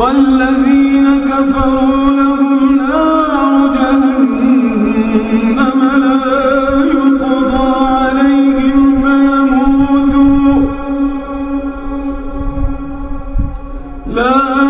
والذين كفروا لهم نار جهنم لا يقضى عليهم فيموتوا. لا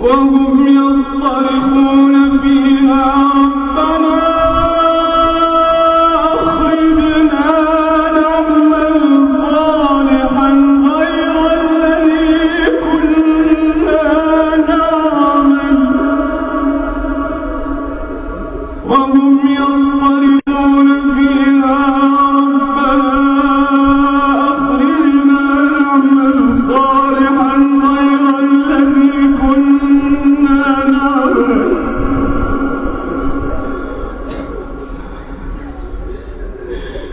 وهم يصطرخون فيها ربنا أخرجنا نعمل صالحا غير الذي كنا نعمل. وهم يصطرخون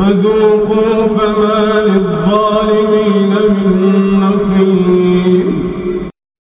فذوقوا فما للظالمين